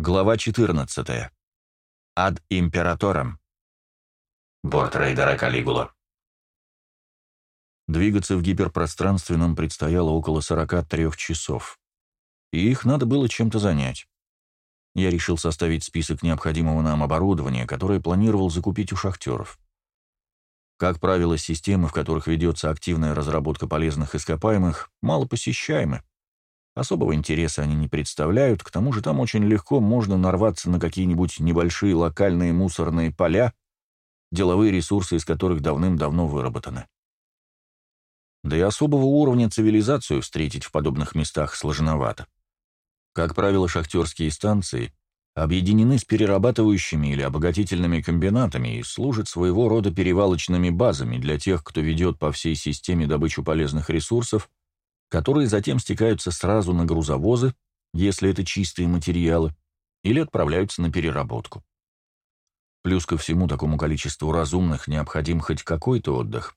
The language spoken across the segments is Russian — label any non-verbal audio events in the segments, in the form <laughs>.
Глава 14. Ад императором. Борт рейдера Калигула. Двигаться в гиперпространственном предстояло около 43 часов. И их надо было чем-то занять. Я решил составить список необходимого нам оборудования, которое планировал закупить у шахтеров. Как правило, системы, в которых ведется активная разработка полезных ископаемых, мало посещаемы, Особого интереса они не представляют, к тому же там очень легко можно нарваться на какие-нибудь небольшие локальные мусорные поля, деловые ресурсы из которых давным-давно выработаны. Да и особого уровня цивилизацию встретить в подобных местах сложновато. Как правило, шахтерские станции объединены с перерабатывающими или обогатительными комбинатами и служат своего рода перевалочными базами для тех, кто ведет по всей системе добычу полезных ресурсов которые затем стекаются сразу на грузовозы, если это чистые материалы, или отправляются на переработку. Плюс ко всему такому количеству разумных необходим хоть какой-то отдых,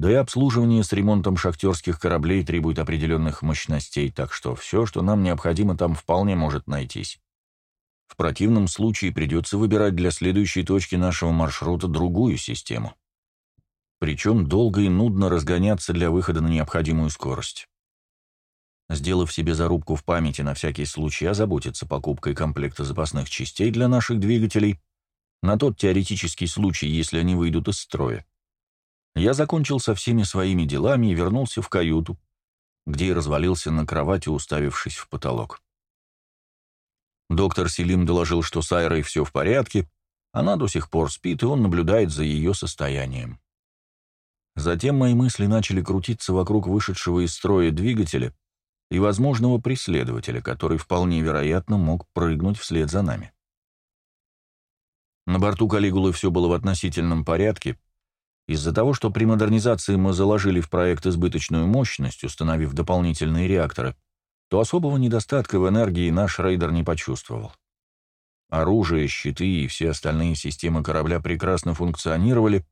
да и обслуживание с ремонтом шахтерских кораблей требует определенных мощностей, так что все, что нам необходимо, там вполне может найтись. В противном случае придется выбирать для следующей точки нашего маршрута другую систему. Причем долго и нудно разгоняться для выхода на необходимую скорость. Сделав себе зарубку в памяти на всякий случай озаботиться покупкой комплекта запасных частей для наших двигателей, на тот теоретический случай, если они выйдут из строя. Я закончил со всеми своими делами и вернулся в каюту, где и развалился на кровати, уставившись в потолок. Доктор Селим доложил, что с Айрой все в порядке, она до сих пор спит, и он наблюдает за ее состоянием. Затем мои мысли начали крутиться вокруг вышедшего из строя двигателя, и возможного преследователя, который вполне вероятно мог прыгнуть вслед за нами. На борту Калигулы все было в относительном порядке, из-за того, что при модернизации мы заложили в проект избыточную мощность, установив дополнительные реакторы, то особого недостатка в энергии наш рейдер не почувствовал. Оружие, щиты и все остальные системы корабля прекрасно функционировали,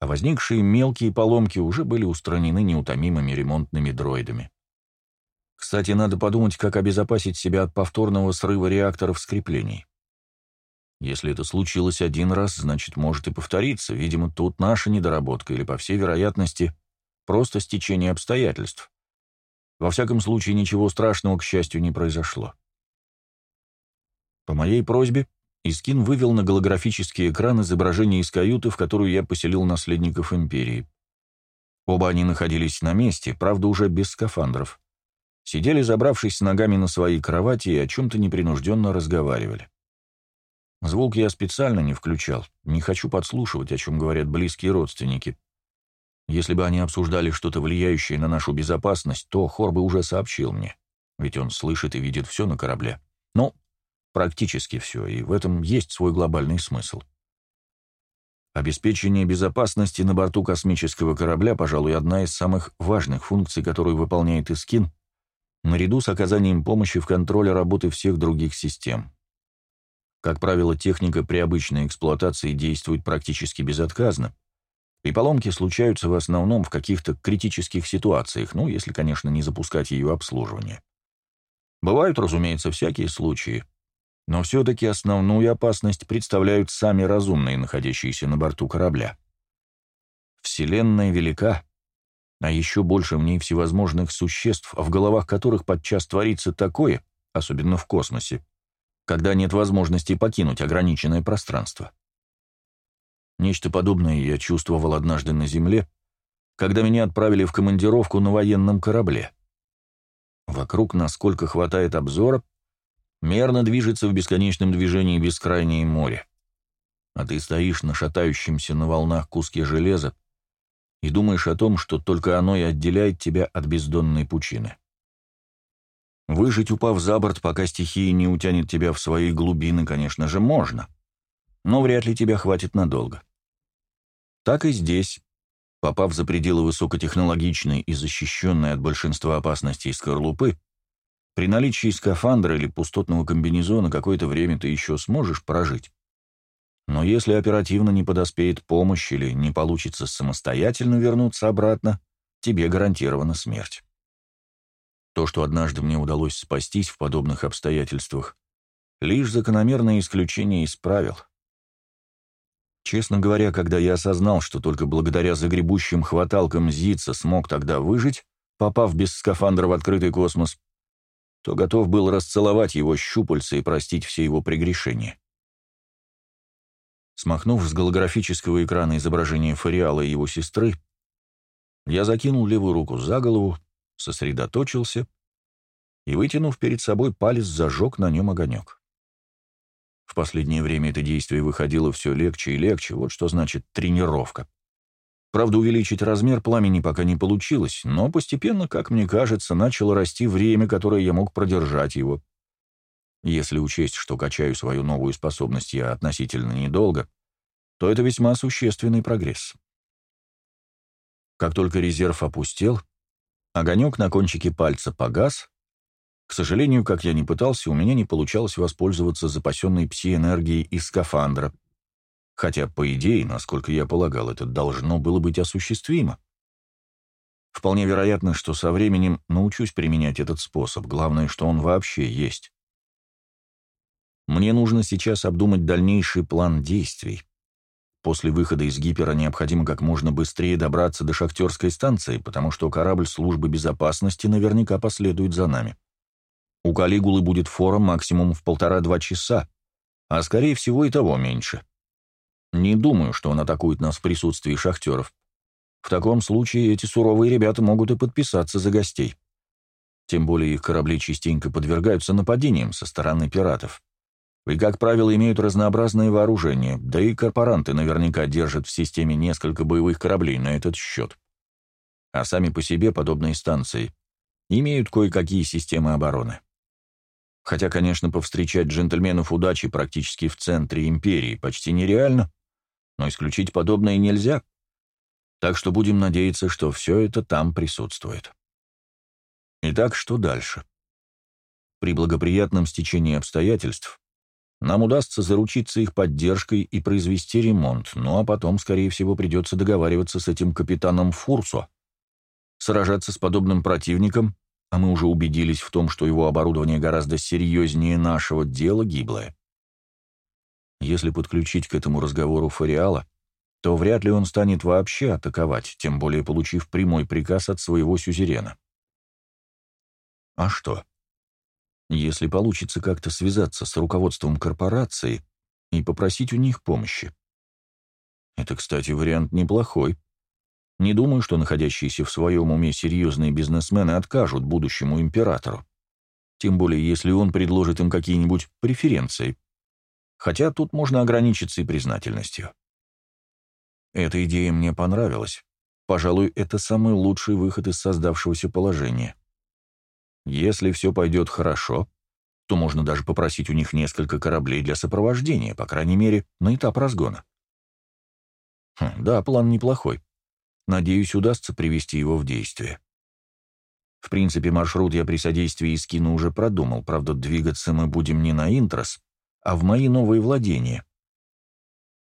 а возникшие мелкие поломки уже были устранены неутомимыми ремонтными дроидами. Кстати, надо подумать, как обезопасить себя от повторного срыва реакторов скреплений. Если это случилось один раз, значит, может и повториться. Видимо, тут наша недоработка или, по всей вероятности, просто стечение обстоятельств. Во всяком случае, ничего страшного, к счастью, не произошло. По моей просьбе, Искин вывел на голографический экран изображение из каюты, в которую я поселил наследников Империи. Оба они находились на месте, правда, уже без скафандров сидели, забравшись с ногами на свои кровати и о чем-то непринужденно разговаривали. Звук я специально не включал, не хочу подслушивать, о чем говорят близкие родственники. Если бы они обсуждали что-то влияющее на нашу безопасность, то Хор бы уже сообщил мне, ведь он слышит и видит все на корабле. Ну, практически все, и в этом есть свой глобальный смысл. Обеспечение безопасности на борту космического корабля, пожалуй, одна из самых важных функций, которую выполняет Искин — наряду с оказанием помощи в контроле работы всех других систем. Как правило, техника при обычной эксплуатации действует практически безотказно, и поломки случаются в основном в каких-то критических ситуациях, ну, если, конечно, не запускать ее обслуживание. Бывают, разумеется, всякие случаи, но все-таки основную опасность представляют сами разумные, находящиеся на борту корабля. Вселенная велика, а еще больше в ней всевозможных существ, в головах которых подчас творится такое, особенно в космосе, когда нет возможности покинуть ограниченное пространство. Нечто подобное я чувствовал однажды на Земле, когда меня отправили в командировку на военном корабле. Вокруг, насколько хватает обзора, мерно движется в бесконечном движении бескрайнее море. А ты стоишь на шатающемся на волнах куске железа, и думаешь о том, что только оно и отделяет тебя от бездонной пучины. Выжить, упав за борт, пока стихия не утянет тебя в свои глубины, конечно же, можно, но вряд ли тебя хватит надолго. Так и здесь, попав за пределы высокотехнологичной и защищенной от большинства опасностей скорлупы, при наличии скафандра или пустотного комбинезона какое-то время ты еще сможешь прожить. Но если оперативно не подоспеет помощь или не получится самостоятельно вернуться обратно, тебе гарантирована смерть. То, что однажды мне удалось спастись в подобных обстоятельствах, лишь закономерное исключение из правил. Честно говоря, когда я осознал, что только благодаря загребущим хваталкам Зица смог тогда выжить, попав без скафандра в открытый космос, то готов был расцеловать его щупальца и простить все его прегрешения. Смахнув с голографического экрана изображение Фариала и его сестры, я закинул левую руку за голову, сосредоточился и, вытянув перед собой палец, зажег на нем огонек. В последнее время это действие выходило все легче и легче, вот что значит тренировка. Правда, увеличить размер пламени пока не получилось, но постепенно, как мне кажется, начало расти время, которое я мог продержать его. Если учесть, что качаю свою новую способность я относительно недолго, то это весьма существенный прогресс. Как только резерв опустел, огонек на кончике пальца погас. К сожалению, как я не пытался, у меня не получалось воспользоваться запасенной пси-энергией из скафандра — Хотя, по идее, насколько я полагал, это должно было быть осуществимо. Вполне вероятно, что со временем научусь применять этот способ, главное, что он вообще есть. Мне нужно сейчас обдумать дальнейший план действий. После выхода из гипера необходимо как можно быстрее добраться до шахтерской станции, потому что корабль службы безопасности наверняка последует за нами. У Калигулы будет фора максимум в полтора-два часа, а скорее всего и того меньше. Не думаю, что он атакует нас в присутствии шахтеров. В таком случае эти суровые ребята могут и подписаться за гостей. Тем более их корабли частенько подвергаются нападениям со стороны пиратов. И, как правило, имеют разнообразное вооружение, да и корпоранты наверняка держат в системе несколько боевых кораблей на этот счет. А сами по себе подобные станции имеют кое-какие системы обороны. Хотя, конечно, повстречать джентльменов удачи практически в центре империи почти нереально, но исключить подобное нельзя. Так что будем надеяться, что все это там присутствует. Итак, что дальше? При благоприятном стечении обстоятельств нам удастся заручиться их поддержкой и произвести ремонт, ну а потом, скорее всего, придется договариваться с этим капитаном Фурсо. Сражаться с подобным противником, а мы уже убедились в том, что его оборудование гораздо серьезнее нашего дела гиблое. Если подключить к этому разговору Фариала, то вряд ли он станет вообще атаковать, тем более получив прямой приказ от своего сюзерена. А что? Если получится как-то связаться с руководством корпорации и попросить у них помощи. Это, кстати, вариант неплохой. Не думаю, что находящиеся в своем уме серьезные бизнесмены откажут будущему императору. Тем более, если он предложит им какие-нибудь преференции хотя тут можно ограничиться и признательностью. Эта идея мне понравилась. Пожалуй, это самый лучший выход из создавшегося положения. Если все пойдет хорошо, то можно даже попросить у них несколько кораблей для сопровождения, по крайней мере, на этап разгона. Хм, да, план неплохой. Надеюсь, удастся привести его в действие. В принципе, маршрут я при содействии Искина уже продумал, правда, двигаться мы будем не на Интрос, а в мои новые владения.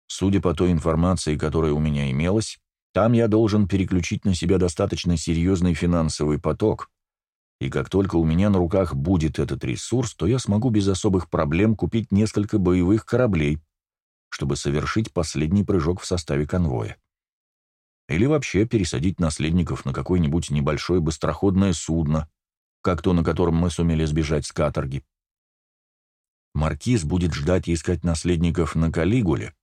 Судя по той информации, которая у меня имелась, там я должен переключить на себя достаточно серьезный финансовый поток, и как только у меня на руках будет этот ресурс, то я смогу без особых проблем купить несколько боевых кораблей, чтобы совершить последний прыжок в составе конвоя. Или вообще пересадить наследников на какое-нибудь небольшое быстроходное судно, как то, на котором мы сумели сбежать с каторги. Маркиз будет ждать и искать наследников на Калигуле,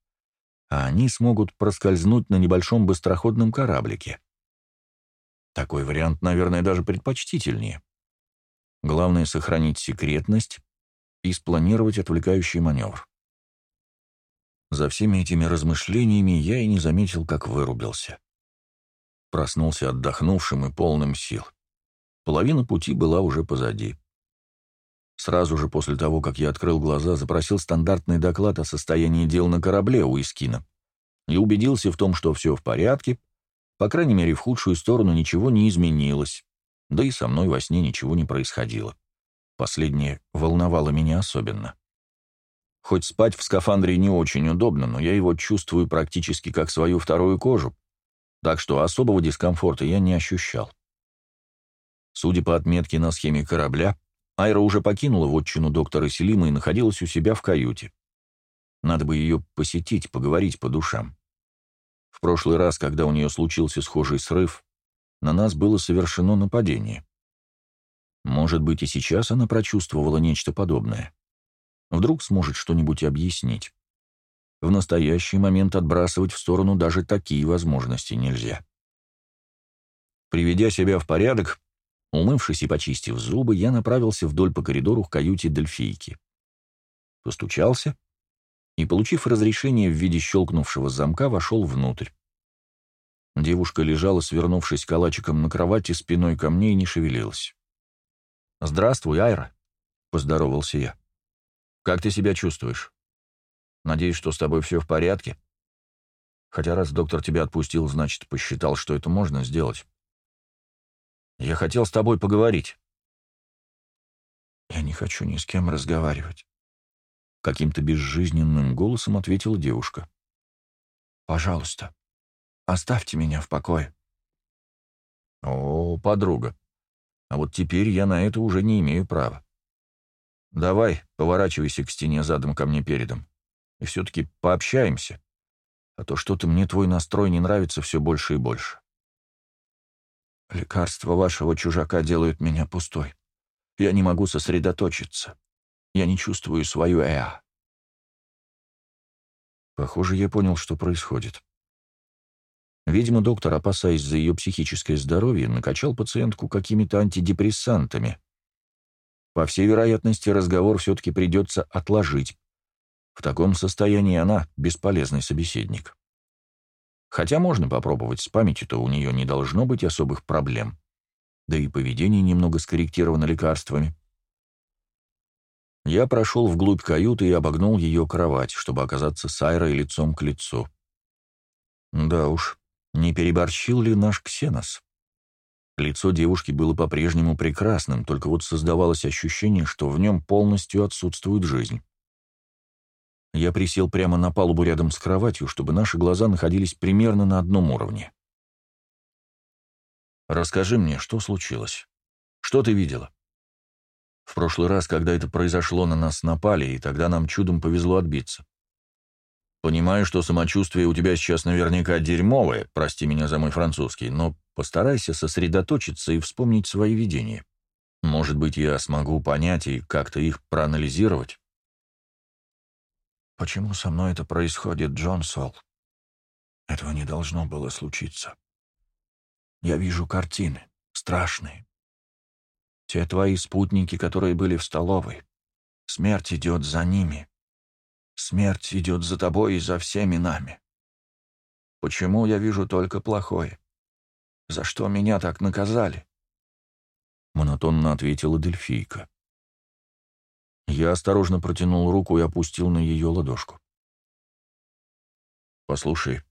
а они смогут проскользнуть на небольшом быстроходном кораблике. Такой вариант, наверное, даже предпочтительнее. Главное — сохранить секретность и спланировать отвлекающий маневр. За всеми этими размышлениями я и не заметил, как вырубился. Проснулся отдохнувшим и полным сил. Половина пути была уже позади. Сразу же после того, как я открыл глаза, запросил стандартный доклад о состоянии дел на корабле у Искина и убедился в том, что все в порядке, по крайней мере, в худшую сторону ничего не изменилось, да и со мной во сне ничего не происходило. Последнее волновало меня особенно. Хоть спать в скафандре не очень удобно, но я его чувствую практически как свою вторую кожу, так что особого дискомфорта я не ощущал. Судя по отметке на схеме корабля, Айра уже покинула вотчину доктора Селима и находилась у себя в каюте. Надо бы ее посетить, поговорить по душам. В прошлый раз, когда у нее случился схожий срыв, на нас было совершено нападение. Может быть, и сейчас она прочувствовала нечто подобное. Вдруг сможет что-нибудь объяснить. В настоящий момент отбрасывать в сторону даже такие возможности нельзя. Приведя себя в порядок, умывшись и почистив зубы, я направился вдоль по коридору к каюте Дельфийки. Постучался и, получив разрешение в виде щелкнувшего замка, вошел внутрь. Девушка лежала, свернувшись калачиком на кровати, спиной ко мне и не шевелилась. «Здравствуй, Айра», — поздоровался я. «Как ты себя чувствуешь? Надеюсь, что с тобой все в порядке? Хотя раз доктор тебя отпустил, значит, посчитал, что это можно сделать. Я хотел с тобой поговорить». «Я не хочу ни с кем разговаривать», — каким-то безжизненным голосом ответила девушка. «Пожалуйста, оставьте меня в покое». «О, подруга, а вот теперь я на это уже не имею права. Давай, поворачивайся к стене задом ко мне передом, и все-таки пообщаемся, а то что-то мне твой настрой не нравится все больше и больше». Лекарства вашего чужака делают меня пустой. Я не могу сосредоточиться. Я не чувствую свою эа. Похоже, я понял, что происходит. Видимо, доктор, опасаясь за ее психическое здоровье, накачал пациентку какими-то антидепрессантами. По всей вероятности, разговор все-таки придется отложить. В таком состоянии она — бесполезный собеседник. Хотя можно попробовать, с памятью-то у нее не должно быть особых проблем. Да и поведение немного скорректировано лекарствами. Я прошел вглубь каюты и обогнул ее кровать, чтобы оказаться с Айрой лицом к лицу. Да уж, не переборщил ли наш Ксенос? Лицо девушки было по-прежнему прекрасным, только вот создавалось ощущение, что в нем полностью отсутствует жизнь. Я присел прямо на палубу рядом с кроватью, чтобы наши глаза находились примерно на одном уровне. «Расскажи мне, что случилось? Что ты видела?» В прошлый раз, когда это произошло, на нас напали, и тогда нам чудом повезло отбиться. Понимаю, что самочувствие у тебя сейчас наверняка дерьмовое, прости меня за мой французский, но постарайся сосредоточиться и вспомнить свои видения. Может быть, я смогу понять и как-то их проанализировать. Почему со мной это происходит, Джон Сол? Этого не должно было случиться. Я вижу картины, страшные. Те твои спутники, которые были в столовой. Смерть идет за ними. Смерть идет за тобой и за всеми нами. Почему я вижу только плохое? За что меня так наказали? Монотонно ответила Дельфийка. Я осторожно протянул руку и опустил на ее ладошку. «Послушай,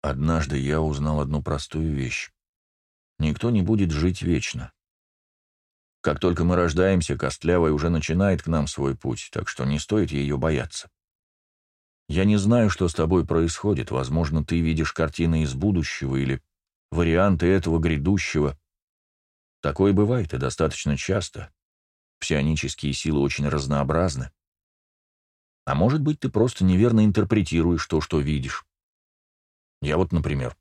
однажды я узнал одну простую вещь. Никто не будет жить вечно. Как только мы рождаемся, Костлявая уже начинает к нам свой путь, так что не стоит ее бояться. Я не знаю, что с тобой происходит. Возможно, ты видишь картины из будущего или варианты этого грядущего. Такое бывает и достаточно часто. Псионические силы очень разнообразны. А может быть, ты просто неверно интерпретируешь то, что видишь. Я вот, например,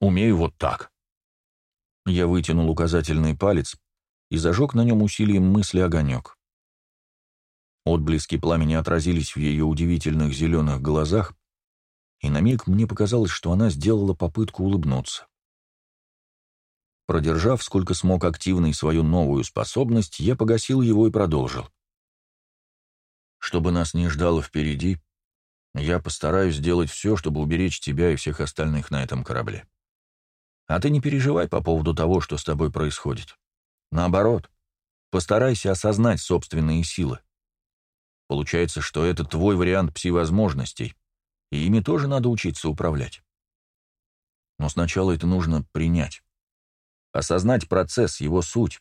умею вот так. Я вытянул указательный палец и зажег на нем усилием мысли огонек. Отблески пламени отразились в ее удивительных зеленых глазах, и на миг мне показалось, что она сделала попытку улыбнуться. Продержав сколько смог активной свою новую способность, я погасил его и продолжил. Чтобы нас не ждало впереди, я постараюсь сделать все, чтобы уберечь тебя и всех остальных на этом корабле. А ты не переживай по поводу того, что с тобой происходит. Наоборот, постарайся осознать собственные силы. Получается, что это твой вариант пси-возможностей, и ими тоже надо учиться управлять. Но сначала это нужно принять осознать процесс, его суть.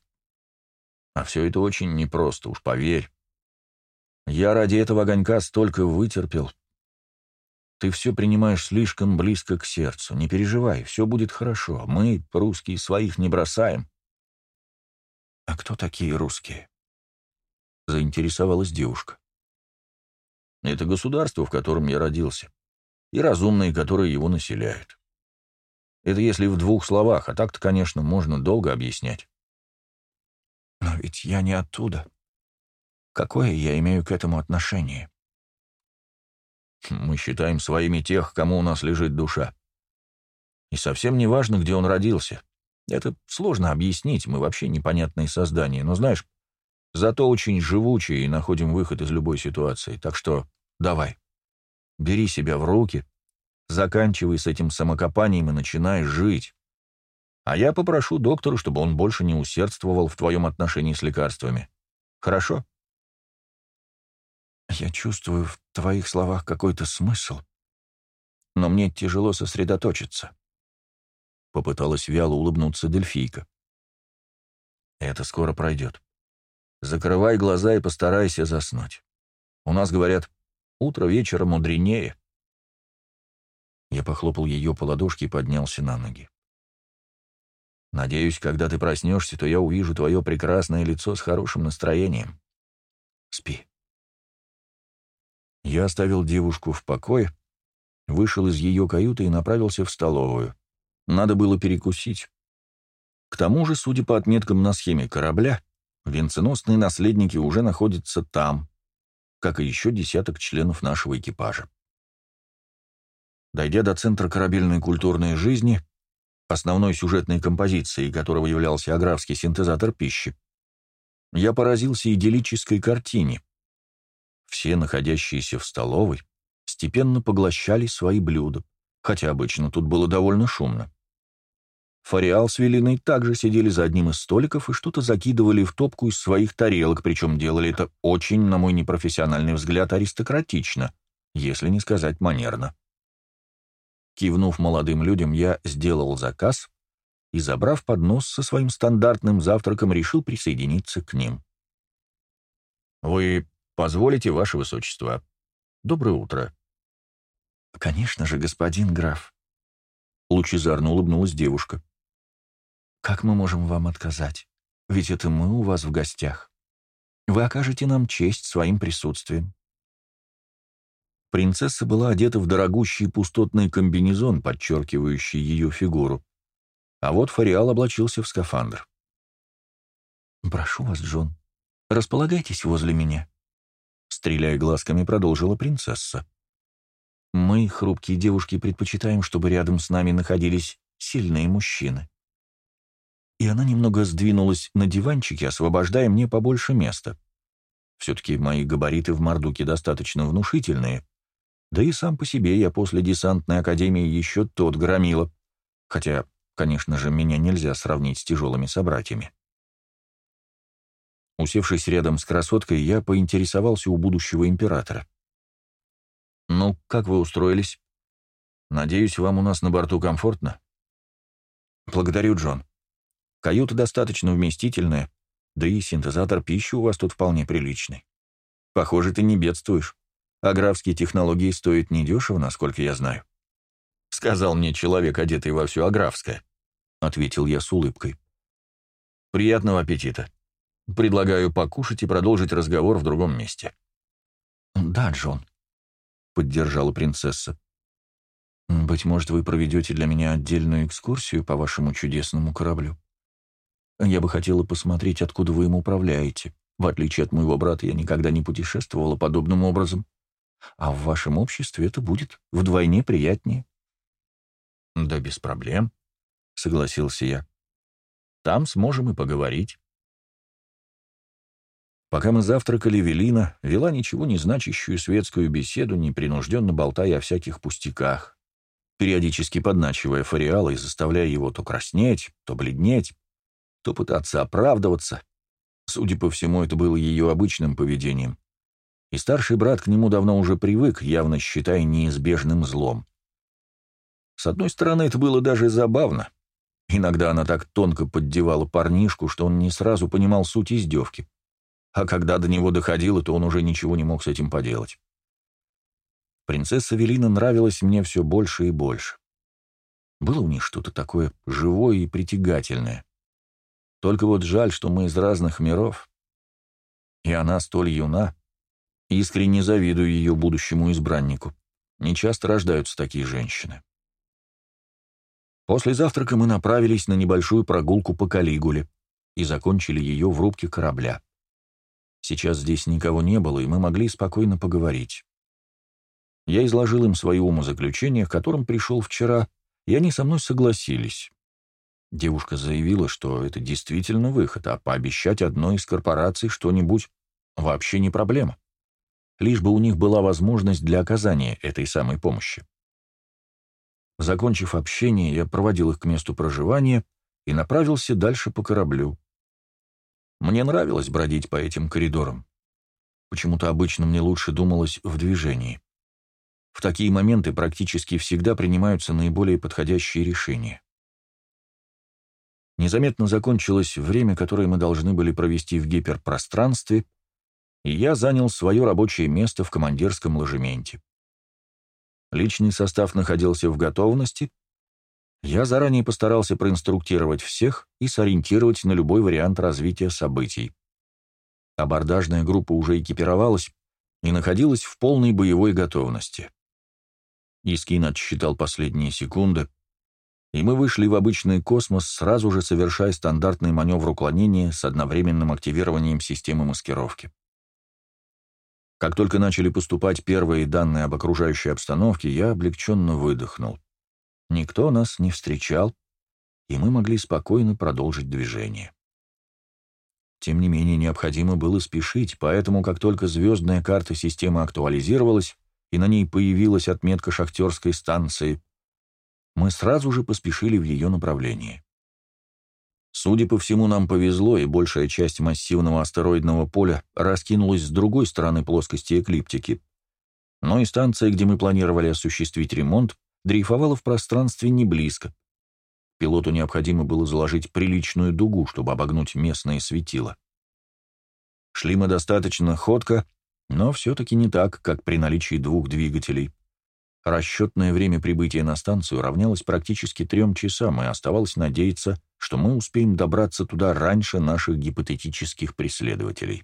А все это очень непросто, уж поверь. Я ради этого огонька столько вытерпел. Ты все принимаешь слишком близко к сердцу. Не переживай, все будет хорошо. Мы, русские, своих не бросаем. А кто такие русские? — заинтересовалась девушка. «Это государство, в котором я родился, и разумные, которые его населяют. Это если в двух словах, а так-то, конечно, можно долго объяснять». «Но ведь я не оттуда. Какое я имею к этому отношение?» «Мы считаем своими тех, кому у нас лежит душа. И совсем не важно, где он родился. Это сложно объяснить, мы вообще непонятные создания, но знаешь, зато очень живучие и находим выход из любой ситуации. Так что давай, бери себя в руки, заканчивай с этим самокопанием и начинай жить. А я попрошу доктора, чтобы он больше не усердствовал в твоем отношении с лекарствами. Хорошо? Я чувствую в твоих словах какой-то смысл, но мне тяжело сосредоточиться. Попыталась вяло улыбнуться Дельфийка. Это скоро пройдет. Закрывай глаза и постарайся заснуть. У нас говорят, утро вечера мудренее. Я похлопал ее по ладошке и поднялся на ноги. Надеюсь, когда ты проснешься, то я увижу твое прекрасное лицо с хорошим настроением. Спи. Я оставил девушку в покое, вышел из ее каюты и направился в столовую. Надо было перекусить. К тому же, судя по отметкам на схеме корабля, венценосные наследники уже находятся там, как и еще десяток членов нашего экипажа. Дойдя до центра корабельной культурной жизни, основной сюжетной композицией которого являлся аграфский синтезатор пищи, я поразился идиллической картине. Все находящиеся в столовой степенно поглощали свои блюда, хотя обычно тут было довольно шумно. Фариал с Велиной также сидели за одним из столиков и что-то закидывали в топку из своих тарелок, причем делали это очень, на мой непрофессиональный взгляд, аристократично, если не сказать манерно. Кивнув молодым людям, я сделал заказ и, забрав поднос со своим стандартным завтраком, решил присоединиться к ним. «Вы позволите, Ваше Высочество? Доброе утро». «Конечно же, господин граф», — лучезарно улыбнулась девушка. Как мы можем вам отказать? Ведь это мы у вас в гостях. Вы окажете нам честь своим присутствием». Принцесса была одета в дорогущий пустотный комбинезон, подчеркивающий ее фигуру. А вот Фариал облачился в скафандр. «Прошу вас, Джон, располагайтесь возле меня», — стреляя глазками, продолжила принцесса. «Мы, хрупкие девушки, предпочитаем, чтобы рядом с нами находились сильные мужчины и она немного сдвинулась на диванчике, освобождая мне побольше места. Все-таки мои габариты в Мардуке достаточно внушительные, да и сам по себе я после десантной академии еще тот громила, хотя, конечно же, меня нельзя сравнить с тяжелыми собратьями. Усевшись рядом с красоткой, я поинтересовался у будущего императора. «Ну, как вы устроились? Надеюсь, вам у нас на борту комфортно?» «Благодарю, Джон. Каюта достаточно вместительная, да и синтезатор пищи у вас тут вполне приличный. Похоже, ты не бедствуешь. А графские технологии стоят недешево, насколько я знаю. Сказал мне человек, одетый во все аграфское. Ответил я с улыбкой. Приятного аппетита. Предлагаю покушать и продолжить разговор в другом месте. Да, Джон, поддержала принцесса. Быть может, вы проведете для меня отдельную экскурсию по вашему чудесному кораблю. Я бы хотела посмотреть, откуда вы им управляете. В отличие от моего брата, я никогда не путешествовала подобным образом. А в вашем обществе это будет вдвойне приятнее». «Да без проблем», — согласился я. «Там сможем и поговорить». Пока мы завтракали, Велина вела ничего не значащую светскую беседу, непринужденно болтая о всяких пустяках, периодически подначивая Фариала и заставляя его то краснеть, то бледнеть, то пытаться оправдываться. Судя по всему, это было ее обычным поведением. И старший брат к нему давно уже привык, явно считая неизбежным злом. С одной стороны, это было даже забавно. Иногда она так тонко поддевала парнишку, что он не сразу понимал суть издевки. А когда до него доходило, то он уже ничего не мог с этим поделать. Принцесса Велина нравилась мне все больше и больше. Было у них что-то такое живое и притягательное. Только вот жаль, что мы из разных миров. И она столь юна. Искренне завидую ее будущему избраннику. Не часто рождаются такие женщины. После завтрака мы направились на небольшую прогулку по Калигуле и закончили ее в рубке корабля. Сейчас здесь никого не было, и мы могли спокойно поговорить. Я изложил им свои умозаключения, к которым пришел вчера, и они со мной согласились. Девушка заявила, что это действительно выход, а пообещать одной из корпораций что-нибудь вообще не проблема. Лишь бы у них была возможность для оказания этой самой помощи. Закончив общение, я проводил их к месту проживания и направился дальше по кораблю. Мне нравилось бродить по этим коридорам. Почему-то обычно мне лучше думалось в движении. В такие моменты практически всегда принимаются наиболее подходящие решения. Незаметно закончилось время, которое мы должны были провести в гиперпространстве, и я занял свое рабочее место в командирском ложементе. Личный состав находился в готовности, я заранее постарался проинструктировать всех и сориентировать на любой вариант развития событий. Абордажная группа уже экипировалась и находилась в полной боевой готовности. Искин отсчитал последние секунды, и мы вышли в обычный космос, сразу же совершая стандартный маневр уклонения с одновременным активированием системы маскировки. Как только начали поступать первые данные об окружающей обстановке, я облегченно выдохнул. Никто нас не встречал, и мы могли спокойно продолжить движение. Тем не менее, необходимо было спешить, поэтому, как только звездная карта системы актуализировалась, и на ней появилась отметка шахтерской станции, мы сразу же поспешили в ее направлении. Судя по всему, нам повезло, и большая часть массивного астероидного поля раскинулась с другой стороны плоскости эклиптики. Но и станция, где мы планировали осуществить ремонт, дрейфовала в пространстве не близко. Пилоту необходимо было заложить приличную дугу, чтобы обогнуть местные светила. Шли мы достаточно ходко, но все-таки не так, как при наличии двух двигателей. Расчетное время прибытия на станцию равнялось практически трем часам, и оставалось надеяться, что мы успеем добраться туда раньше наших гипотетических преследователей.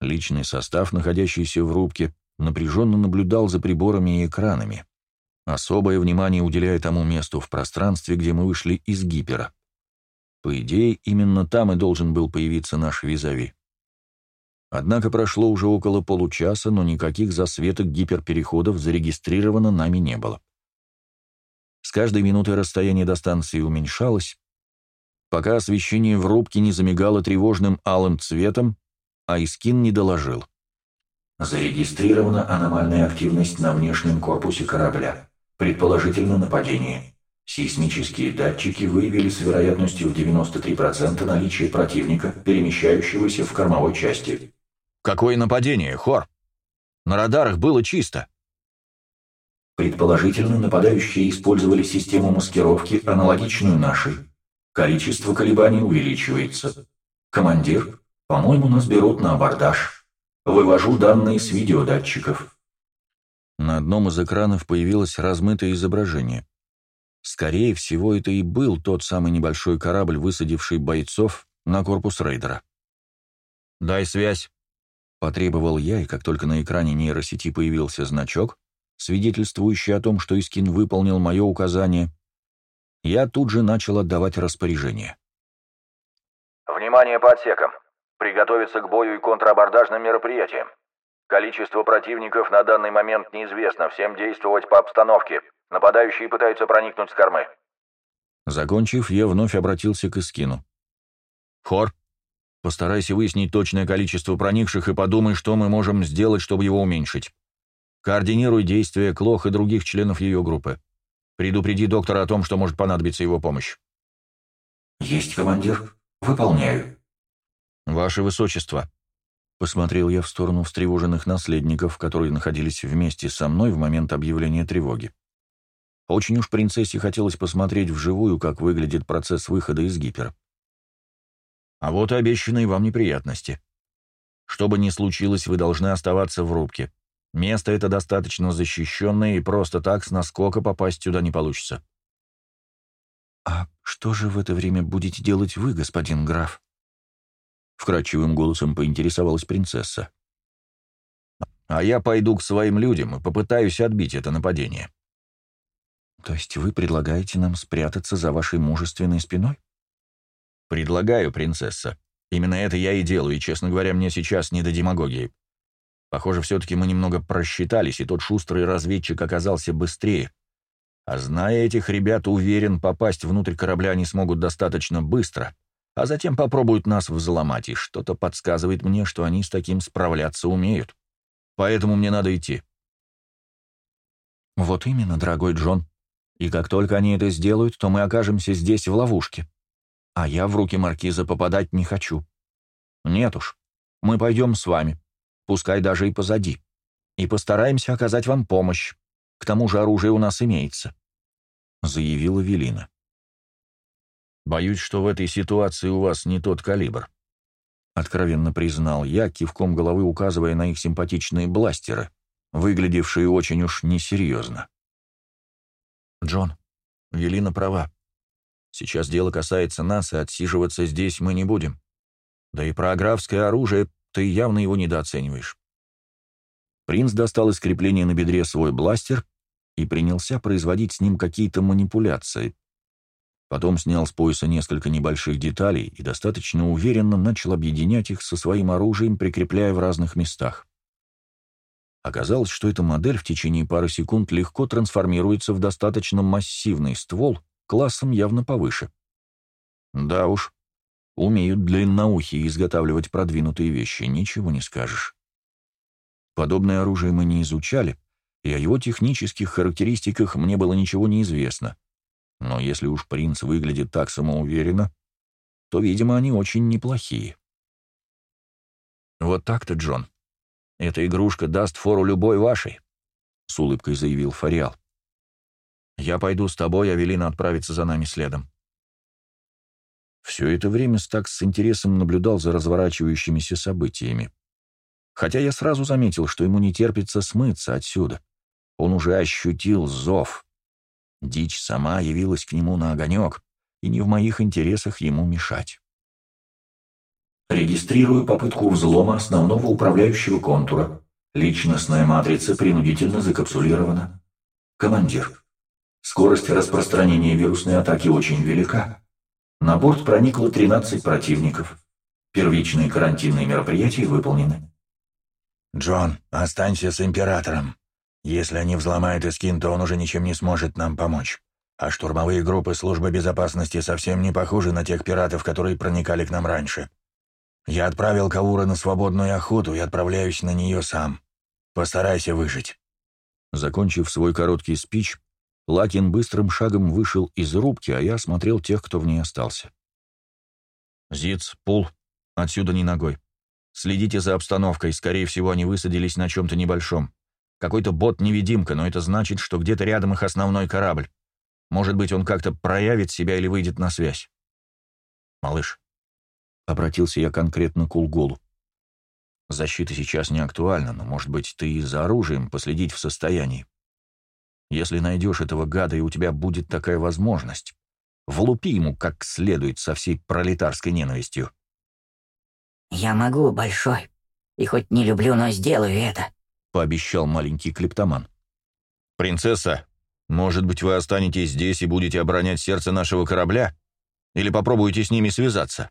Личный состав, находящийся в рубке, напряженно наблюдал за приборами и экранами особое внимание уделяя тому месту в пространстве, где мы вышли из гипера. По идее, именно там и должен был появиться наш визави. Однако прошло уже около получаса, но никаких засветок гиперпереходов зарегистрировано нами не было. С каждой минутой расстояние до станции уменьшалось, пока освещение в рубке не замигало тревожным алым цветом, а Искин не доложил. Зарегистрирована аномальная активность на внешнем корпусе корабля. Предположительно нападение. Сейсмические датчики выявили с вероятностью в 93% наличие противника, перемещающегося в кормовой части. «Какое нападение, Хор? На радарах было чисто». Предположительно, нападающие использовали систему маскировки, аналогичную нашей. Количество колебаний увеличивается. Командир, по-моему, нас берут на абордаж. Вывожу данные с видеодатчиков. На одном из экранов появилось размытое изображение. Скорее всего, это и был тот самый небольшой корабль, высадивший бойцов на корпус рейдера. «Дай связь», — потребовал я, и как только на экране нейросети появился значок, свидетельствующий о том, что Искин выполнил мое указание, я тут же начал отдавать распоряжение. «Внимание по отсекам! Приготовиться к бою и контрабордажным мероприятиям! Количество противников на данный момент неизвестно, всем действовать по обстановке. Нападающие пытаются проникнуть с кормы. Закончив, я вновь обратился к Искину. «Хор, постарайся выяснить точное количество проникших и подумай, что мы можем сделать, чтобы его уменьшить. Координируй действия Клох и других членов ее группы. Предупреди доктора о том, что может понадобиться его помощь». «Есть, командир. Выполняю». «Ваше Высочество», Посмотрел я в сторону встревоженных наследников, которые находились вместе со мной в момент объявления тревоги. Очень уж принцессе хотелось посмотреть вживую, как выглядит процесс выхода из гипера. А вот и обещанные вам неприятности. Что бы ни случилось, вы должны оставаться в рубке. Место это достаточно защищенное, и просто так с наскока попасть сюда не получится. «А что же в это время будете делать вы, господин граф?» Вкрадчивым голосом поинтересовалась принцесса. «А я пойду к своим людям и попытаюсь отбить это нападение». «То есть вы предлагаете нам спрятаться за вашей мужественной спиной?» «Предлагаю, принцесса. Именно это я и делаю, и, честно говоря, мне сейчас не до демагогии. Похоже, все-таки мы немного просчитались, и тот шустрый разведчик оказался быстрее. А зная этих ребят, уверен, попасть внутрь корабля они смогут достаточно быстро, а затем попробуют нас взломать, и что-то подсказывает мне, что они с таким справляться умеют. Поэтому мне надо идти. Вот именно, дорогой Джон. И как только они это сделают, то мы окажемся здесь в ловушке. А я в руки маркиза попадать не хочу. Нет уж, мы пойдем с вами, пускай даже и позади, и постараемся оказать вам помощь. К тому же оружие у нас имеется», — заявила Велина. «Боюсь, что в этой ситуации у вас не тот калибр», — откровенно признал я, кивком головы указывая на их симпатичные бластеры, выглядевшие очень уж несерьезно. «Джон, Велина права. Сейчас дело касается нас, и отсиживаться здесь мы не будем. Да и про аграфское оружие ты явно его недооцениваешь». Принц достал из крепления на бедре свой бластер и принялся производить с ним какие-то манипуляции. Потом снял с пояса несколько небольших деталей и достаточно уверенно начал объединять их со своим оружием, прикрепляя в разных местах. Оказалось, что эта модель в течение пары секунд легко трансформируется в достаточно массивный ствол, классом явно повыше. Да уж, умеют длинноухие изготавливать продвинутые вещи, ничего не скажешь. Подобное оружие мы не изучали, и о его технических характеристиках мне было ничего не известно. Но если уж принц выглядит так самоуверенно, то, видимо, они очень неплохие. «Вот так-то, Джон. Эта игрушка даст фору любой вашей», — с улыбкой заявил Фариал. «Я пойду с тобой, а Велина отправится за нами следом». Все это время Стакс с интересом наблюдал за разворачивающимися событиями. Хотя я сразу заметил, что ему не терпится смыться отсюда. Он уже ощутил зов. Дичь сама явилась к нему на огонек, и не в моих интересах ему мешать. Регистрирую попытку взлома основного управляющего контура. Личностная матрица принудительно закапсулирована. Командир. Скорость распространения вирусной атаки очень велика. На борт проникло 13 противников. Первичные карантинные мероприятия выполнены. «Джон, останься с Императором. Если они взломают Искин, то он уже ничем не сможет нам помочь. А штурмовые группы службы безопасности совсем не похожи на тех пиратов, которые проникали к нам раньше. Я отправил Каура на свободную охоту и отправляюсь на нее сам. Постарайся выжить». Закончив свой короткий спич, Лакин быстрым шагом вышел из рубки, а я осмотрел тех, кто в ней остался. «Зиц, Пул, отсюда не ногой. Следите за обстановкой, скорее всего, они высадились на чем-то небольшом. Какой-то бот-невидимка, но это значит, что где-то рядом их основной корабль. Может быть, он как-то проявит себя или выйдет на связь. «Малыш», — обратился я конкретно к Улголу. «Защита сейчас не актуальна, но, может быть, ты и за оружием последить в состоянии. Если найдешь этого гада, и у тебя будет такая возможность, влупи ему как следует со всей пролетарской ненавистью». «Я могу, Большой, и хоть не люблю, но сделаю это», — пообещал маленький клептоман. «Принцесса, может быть, вы останетесь здесь и будете оборонять сердце нашего корабля? Или попробуете с ними связаться?»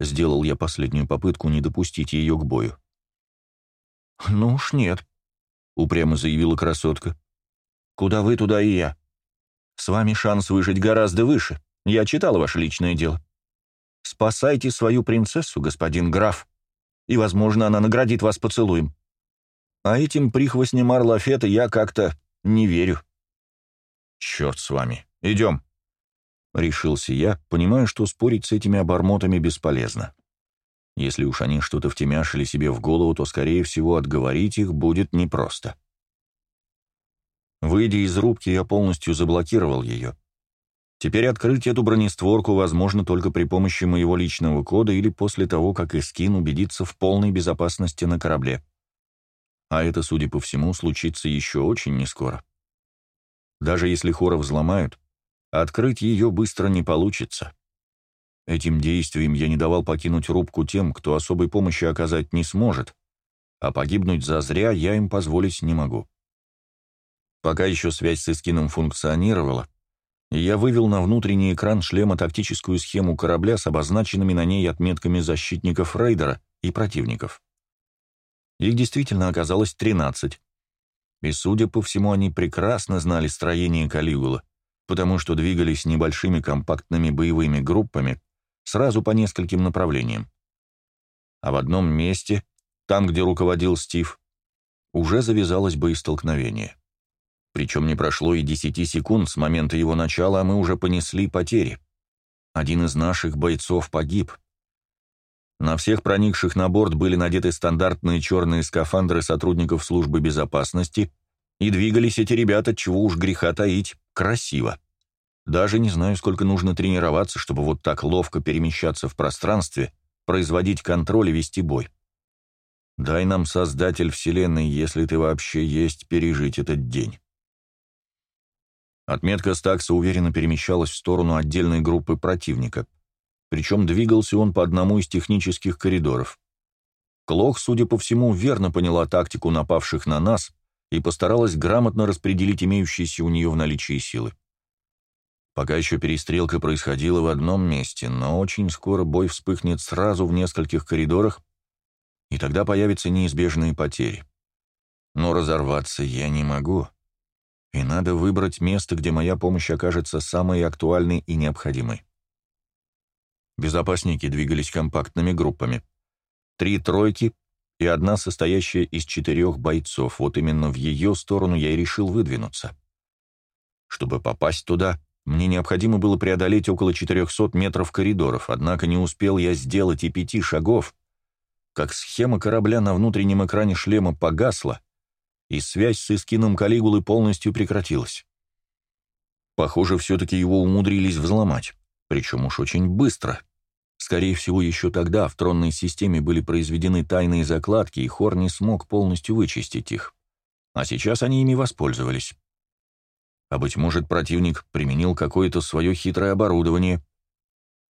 Сделал я последнюю попытку не допустить ее к бою. «Ну уж нет», — упрямо заявила красотка. «Куда вы, туда и я. С вами шанс выжить гораздо выше. Я читала ваше личное дело. Спасайте свою принцессу, господин граф, и, возможно, она наградит вас поцелуем. А этим прихвостням Арлафета я как-то не верю. Черт с вами. Идем. Решился я, понимая, что спорить с этими обормотами бесполезно. Если уж они что-то втемяшили себе в голову, то, скорее всего, отговорить их будет непросто. Выйдя из рубки, я полностью заблокировал ее. Теперь открыть эту бронестворку возможно только при помощи моего личного кода или после того, как Искин убедится в полной безопасности на корабле а это, судя по всему, случится еще очень нескоро. Даже если Хора взломают, открыть ее быстро не получится. Этим действием я не давал покинуть рубку тем, кто особой помощи оказать не сможет, а погибнуть зазря я им позволить не могу. Пока еще связь с Искином функционировала, я вывел на внутренний экран шлема тактическую схему корабля с обозначенными на ней отметками защитников рейдера и противников. Их действительно оказалось 13. И, судя по всему, они прекрасно знали строение Калигулы, потому что двигались небольшими компактными боевыми группами сразу по нескольким направлениям. А в одном месте, там, где руководил Стив, уже завязалось боестолкновение. Причем не прошло и десяти секунд с момента его начала, а мы уже понесли потери. Один из наших бойцов погиб. На всех проникших на борт были надеты стандартные черные скафандры сотрудников службы безопасности, и двигались эти ребята, чего уж греха таить, красиво. Даже не знаю, сколько нужно тренироваться, чтобы вот так ловко перемещаться в пространстве, производить контроль и вести бой. Дай нам, Создатель Вселенной, если ты вообще есть, пережить этот день. Отметка Стакса уверенно перемещалась в сторону отдельной группы противника. Причем двигался он по одному из технических коридоров. Клох, судя по всему, верно поняла тактику напавших на нас и постаралась грамотно распределить имеющиеся у нее в наличии силы. Пока еще перестрелка происходила в одном месте, но очень скоро бой вспыхнет сразу в нескольких коридорах, и тогда появятся неизбежные потери. Но разорваться я не могу и надо выбрать место, где моя помощь окажется самой актуальной и необходимой. Безопасники двигались компактными группами. Три тройки и одна состоящая из четырех бойцов. Вот именно в ее сторону я и решил выдвинуться. Чтобы попасть туда, мне необходимо было преодолеть около 400 метров коридоров, однако не успел я сделать и пяти шагов, как схема корабля на внутреннем экране шлема погасла, и связь с Искином Калигулы полностью прекратилась. Похоже, все-таки его умудрились взломать, причем уж очень быстро. Скорее всего, еще тогда в тронной системе были произведены тайные закладки, и Хор не смог полностью вычистить их. А сейчас они ими воспользовались. А быть может, противник применил какое-то свое хитрое оборудование.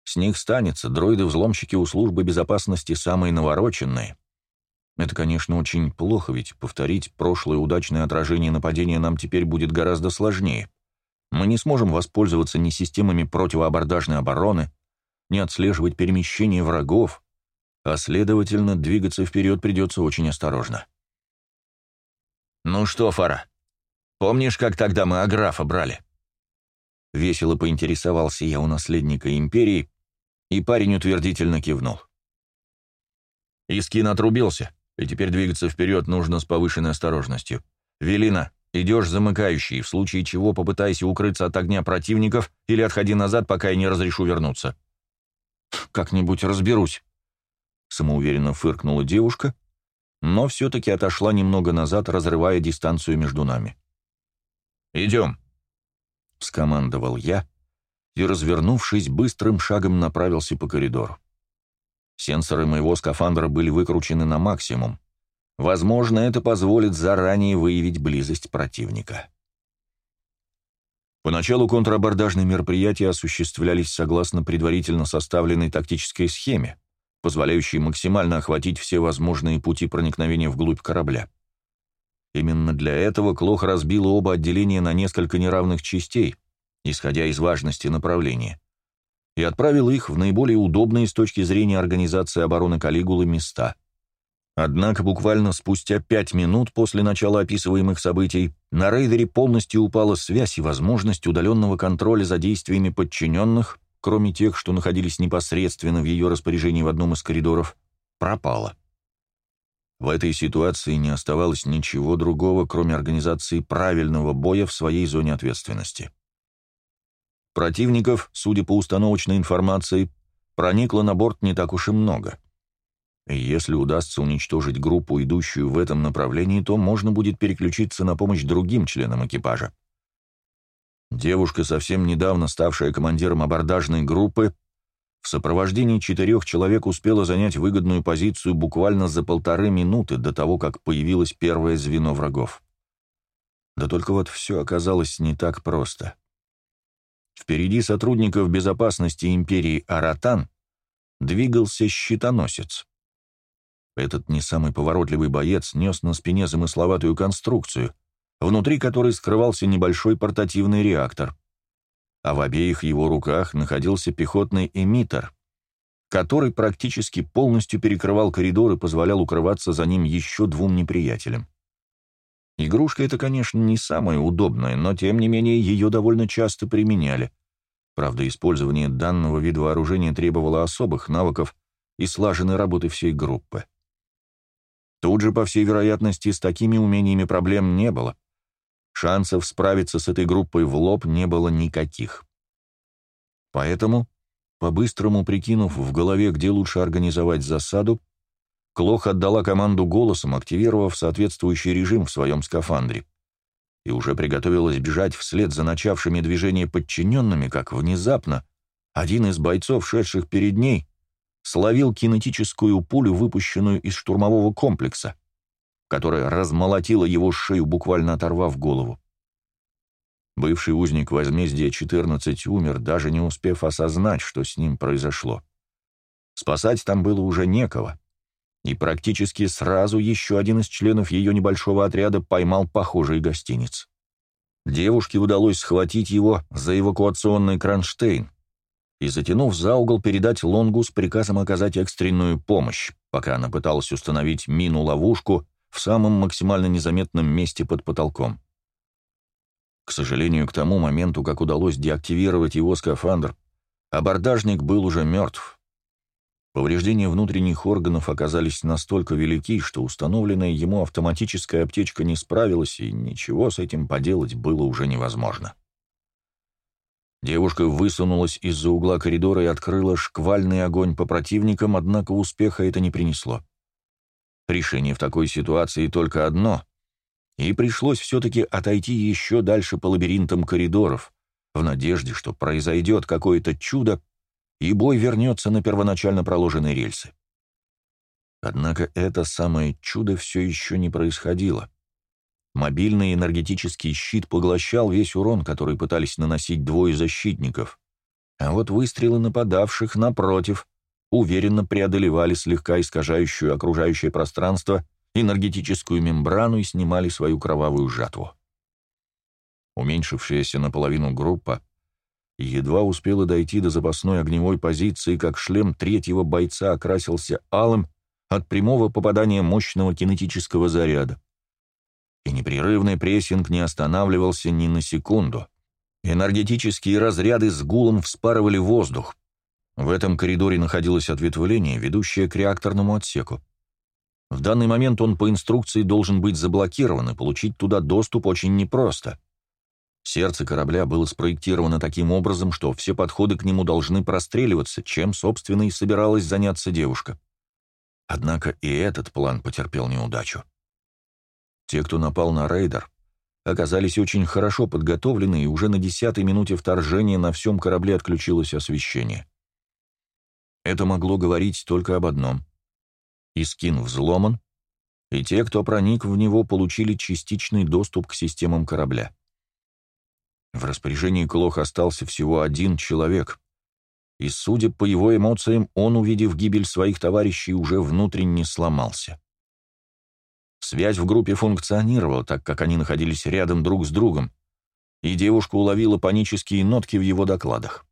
С них станется, дроиды-взломщики у службы безопасности самые навороченные. Это, конечно, очень плохо, ведь повторить прошлое удачное отражение нападения нам теперь будет гораздо сложнее. Мы не сможем воспользоваться ни системами противоабордажной обороны, ни отслеживать перемещение врагов, а, следовательно, двигаться вперед придется очень осторожно. «Ну что, Фара, помнишь, как тогда мы Аграфа брали?» Весело поинтересовался я у наследника империи, и парень утвердительно кивнул. Искин отрубился и теперь двигаться вперед нужно с повышенной осторожностью. Велина, идешь замыкающий, в случае чего попытайся укрыться от огня противников или отходи назад, пока я не разрешу вернуться. «Как-нибудь разберусь», — самоуверенно фыркнула девушка, но все-таки отошла немного назад, разрывая дистанцию между нами. «Идем», — скомандовал я, и, развернувшись, быстрым шагом направился по коридору. Сенсоры моего скафандра были выкручены на максимум. Возможно, это позволит заранее выявить близость противника. Поначалу контрабордажные мероприятия осуществлялись согласно предварительно составленной тактической схеме, позволяющей максимально охватить все возможные пути проникновения вглубь корабля. Именно для этого Клох разбил оба отделения на несколько неравных частей, исходя из важности направления и отправил их в наиболее удобные с точки зрения организации обороны Калигулы места. Однако буквально спустя пять минут после начала описываемых событий на рейдере полностью упала связь и возможность удаленного контроля за действиями подчиненных, кроме тех, что находились непосредственно в ее распоряжении в одном из коридоров, пропала. В этой ситуации не оставалось ничего другого, кроме организации правильного боя в своей зоне ответственности. Противников, судя по установочной информации, проникло на борт не так уж и много. Если удастся уничтожить группу, идущую в этом направлении, то можно будет переключиться на помощь другим членам экипажа. Девушка, совсем недавно ставшая командиром абордажной группы, в сопровождении четырех человек успела занять выгодную позицию буквально за полторы минуты до того, как появилось первое звено врагов. Да только вот все оказалось не так просто. Впереди сотрудников безопасности империи Аратан двигался щитоносец. Этот не самый поворотливый боец нес на спине замысловатую конструкцию, внутри которой скрывался небольшой портативный реактор, а в обеих его руках находился пехотный эмиттер, который практически полностью перекрывал коридор и позволял укрываться за ним еще двум неприятелям. Игрушка эта, конечно, не самая удобная, но тем не менее ее довольно часто применяли. Правда, использование данного вида вооружения требовало особых навыков и слаженной работы всей группы. Тут же, по всей вероятности, с такими умениями проблем не было. Шансов справиться с этой группой в лоб не было никаких. Поэтому, по-быстрому прикинув в голове, где лучше организовать засаду, Клох отдала команду голосом, активировав соответствующий режим в своем скафандре, и уже приготовилась бежать вслед за начавшими движение подчиненными, как внезапно один из бойцов, шедших перед ней, словил кинетическую пулю, выпущенную из штурмового комплекса, которая размолотила его шею, буквально оторвав голову. Бывший узник возмездия 14 умер, даже не успев осознать, что с ним произошло. Спасать там было уже некого и практически сразу еще один из членов ее небольшого отряда поймал похожий гостиниц. Девушке удалось схватить его за эвакуационный кронштейн и, затянув за угол, передать Лонгу с приказом оказать экстренную помощь, пока она пыталась установить мину-ловушку в самом максимально незаметном месте под потолком. К сожалению, к тому моменту, как удалось деактивировать его скафандр, абордажник был уже мертв, Повреждения внутренних органов оказались настолько велики, что установленная ему автоматическая аптечка не справилась, и ничего с этим поделать было уже невозможно. Девушка высунулась из-за угла коридора и открыла шквальный огонь по противникам, однако успеха это не принесло. Решение в такой ситуации только одно, и пришлось все-таки отойти еще дальше по лабиринтам коридоров, в надежде, что произойдет какое-то чудо, и бой вернется на первоначально проложенные рельсы. Однако это самое чудо все еще не происходило. Мобильный энергетический щит поглощал весь урон, который пытались наносить двое защитников, а вот выстрелы нападавших, напротив, уверенно преодолевали слегка искажающую окружающее пространство энергетическую мембрану и снимали свою кровавую жатву. Уменьшившаяся наполовину группа едва успела дойти до запасной огневой позиции, как шлем третьего бойца окрасился алым от прямого попадания мощного кинетического заряда. И непрерывный прессинг не останавливался ни на секунду. Энергетические разряды с гулом вспарывали воздух. В этом коридоре находилось ответвление, ведущее к реакторному отсеку. В данный момент он по инструкции должен быть заблокирован, и получить туда доступ очень непросто — Сердце корабля было спроектировано таким образом, что все подходы к нему должны простреливаться, чем, собственно, и собиралась заняться девушка. Однако и этот план потерпел неудачу. Те, кто напал на рейдер, оказались очень хорошо подготовлены, и уже на десятой минуте вторжения на всем корабле отключилось освещение. Это могло говорить только об одном. Искин взломан, и те, кто проник в него, получили частичный доступ к системам корабля. В распоряжении Клох остался всего один человек, и, судя по его эмоциям, он, увидев гибель своих товарищей, уже внутренне сломался. Связь в группе функционировала, так как они находились рядом друг с другом, и девушка уловила панические нотки в его докладах.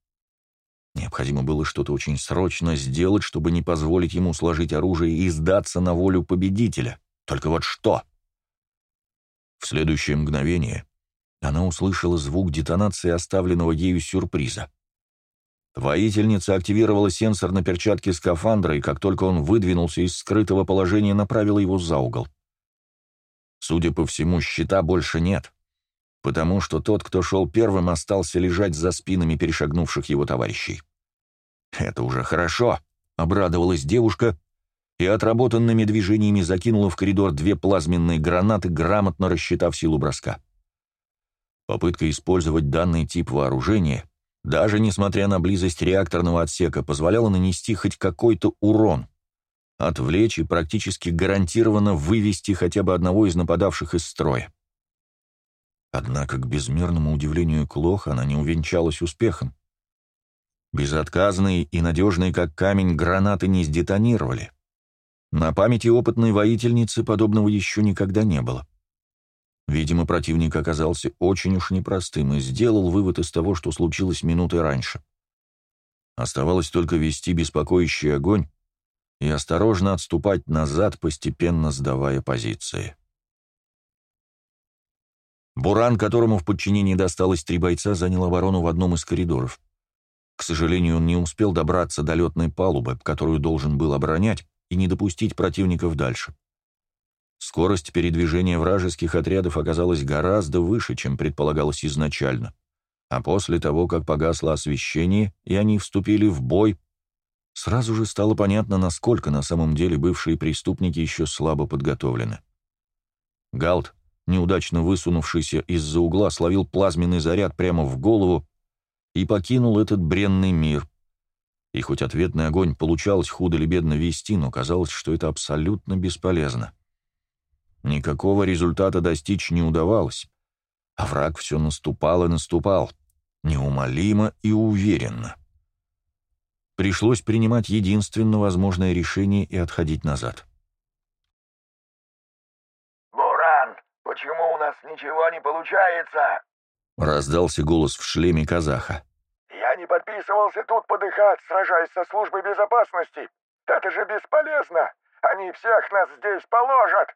Необходимо было что-то очень срочно сделать, чтобы не позволить ему сложить оружие и сдаться на волю победителя. Только вот что? В следующее мгновение она услышала звук детонации оставленного ею сюрприза. Воительница активировала сенсор на перчатке скафандра, и как только он выдвинулся из скрытого положения, направила его за угол. Судя по всему, щита больше нет, потому что тот, кто шел первым, остался лежать за спинами перешагнувших его товарищей. «Это уже хорошо», — обрадовалась девушка, и отработанными движениями закинула в коридор две плазменные гранаты, грамотно рассчитав силу броска. Попытка использовать данный тип вооружения, даже несмотря на близость реакторного отсека, позволяла нанести хоть какой-то урон, отвлечь и практически гарантированно вывести хотя бы одного из нападавших из строя. Однако, к безмерному удивлению Клох, она не увенчалась успехом. Безотказные и надежные, как камень, гранаты не сдетонировали. На памяти опытной воительницы подобного еще никогда не было. Видимо, противник оказался очень уж непростым и сделал вывод из того, что случилось минуты раньше. Оставалось только вести беспокоящий огонь и осторожно отступать назад, постепенно сдавая позиции. Буран, которому в подчинении досталось три бойца, занял оборону в одном из коридоров. К сожалению, он не успел добраться до летной палубы, которую должен был оборонять, и не допустить противников дальше. Скорость передвижения вражеских отрядов оказалась гораздо выше, чем предполагалось изначально. А после того, как погасло освещение, и они вступили в бой, сразу же стало понятно, насколько на самом деле бывшие преступники еще слабо подготовлены. Галт, неудачно высунувшийся из-за угла, словил плазменный заряд прямо в голову и покинул этот бренный мир, и хоть ответный огонь получалось худо или бедно вести, но казалось, что это абсолютно бесполезно. Никакого результата достичь не удавалось, а враг все наступал и наступал, неумолимо и уверенно. Пришлось принимать единственно возможное решение и отходить назад. «Буран, почему у нас ничего не получается?» — раздался голос в шлеме казаха. Я не подписывался тут подыхать, сражаясь со службой безопасности. Это же бесполезно. Они всех нас здесь положат.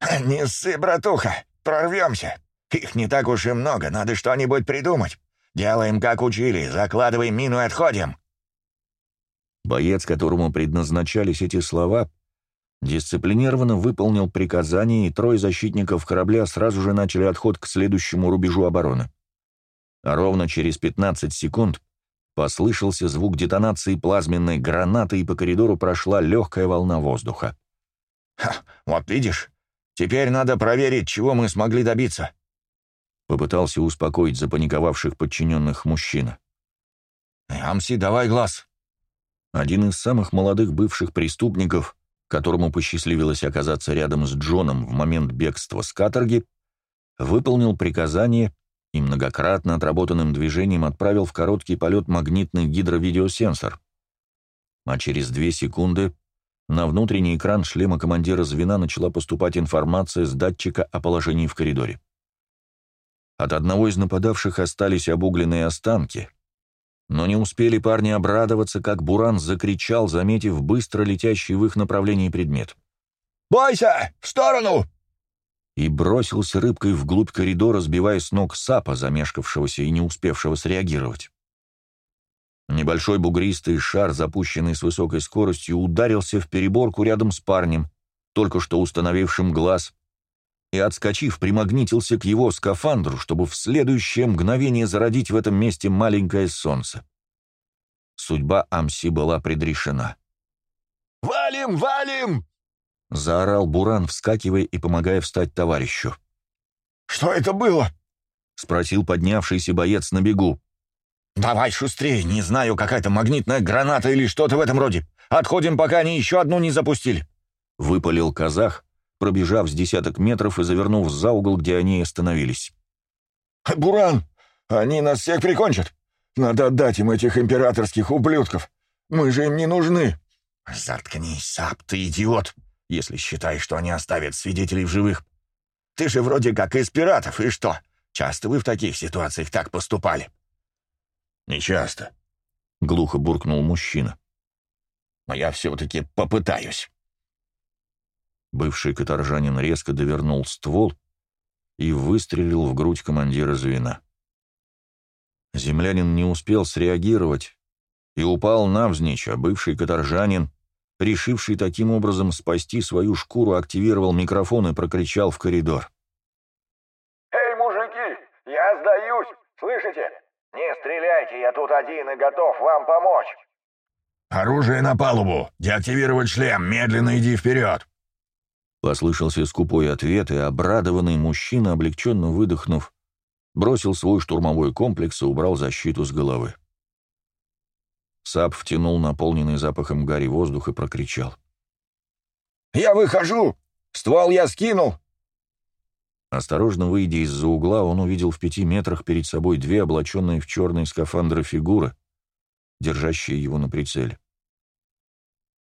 <laughs> Не ссы, братуха, прорвемся. Их не так уж и много, надо что-нибудь придумать. Делаем, как учили, закладываем мину и отходим. Боец, которому предназначались эти слова, дисциплинированно выполнил приказание, и трое защитников корабля сразу же начали отход к следующему рубежу обороны. А ровно через 15 секунд послышался звук детонации плазменной гранаты, и по коридору прошла легкая волна воздуха. «Ха, вот видишь, теперь надо проверить, чего мы смогли добиться», — попытался успокоить запаниковавших подчиненных мужчина. «Амси, давай глаз». Один из самых молодых бывших преступников, которому посчастливилось оказаться рядом с Джоном в момент бегства с каторги, выполнил приказание и многократно отработанным движением отправил в короткий полет магнитный гидровидеосенсор. А через две секунды на внутренний экран шлема командира звена начала поступать информация с датчика о положении в коридоре. От одного из нападавших остались обугленные останки, но не успели парни обрадоваться, как Буран закричал, заметив быстро летящий в их направлении предмет. «Бойся! В сторону!» и бросился рыбкой вглубь коридора, сбивая с ног сапа, замешкавшегося и не успевшего среагировать. Небольшой бугристый шар, запущенный с высокой скоростью, ударился в переборку рядом с парнем, только что установившим глаз, и, отскочив, примагнитился к его скафандру, чтобы в следующее мгновение зародить в этом месте маленькое солнце. Судьба Амси была предрешена. «Валим, валим!» — заорал Буран, вскакивая и помогая встать товарищу. «Что это было?» — спросил поднявшийся боец на бегу. «Давай шустрее, не знаю, какая-то магнитная граната или что-то в этом роде. Отходим, пока они еще одну не запустили», — выпалил казах, пробежав с десяток метров и завернув за угол, где они остановились. «Буран, они нас всех прикончат. Надо отдать им этих императорских ублюдков. Мы же им не нужны». «Заткнись, Сап, ты идиот!» если считаешь, что они оставят свидетелей в живых. Ты же вроде как из пиратов, и что? Часто вы в таких ситуациях так поступали?» «Не часто», — глухо буркнул мужчина. «Но я все-таки попытаюсь». Бывший каторжанин резко довернул ствол и выстрелил в грудь командира звена. Землянин не успел среагировать и упал навзничь, а бывший каторжанин решивший таким образом спасти свою шкуру, активировал микрофон и прокричал в коридор. «Эй, мужики, я сдаюсь, слышите? Не стреляйте, я тут один и готов вам помочь!» «Оружие на палубу! Деактивировать шлем! Медленно иди вперед!» Послышался скупой ответ, и обрадованный мужчина, облегченно выдохнув, бросил свой штурмовой комплекс и убрал защиту с головы. Сап втянул наполненный запахом гари воздух и прокричал. «Я выхожу! Ствол я скинул!» Осторожно выйдя из-за угла, он увидел в пяти метрах перед собой две облаченные в черные скафандры фигуры, держащие его на прицеле.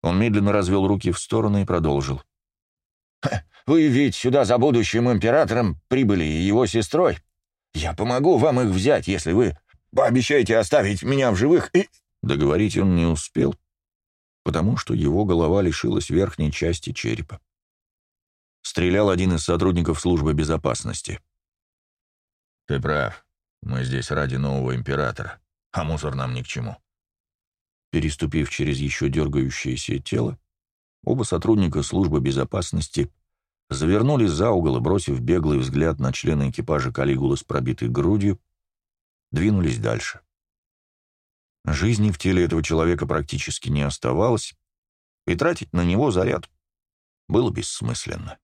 Он медленно развел руки в стороны и продолжил. <laughs> «Вы ведь сюда за будущим императором прибыли и его сестрой. Я помогу вам их взять, если вы пообещаете оставить меня в живых и...» Договорить он не успел, потому что его голова лишилась верхней части черепа. Стрелял один из сотрудников службы безопасности. «Ты прав. Мы здесь ради нового императора, а мусор нам ни к чему». Переступив через еще дергающееся тело, оба сотрудника службы безопасности завернули за угол и, бросив беглый взгляд на члена экипажа Калигулы с пробитой грудью, двинулись дальше. Жизни в теле этого человека практически не оставалось, и тратить на него заряд было бессмысленно.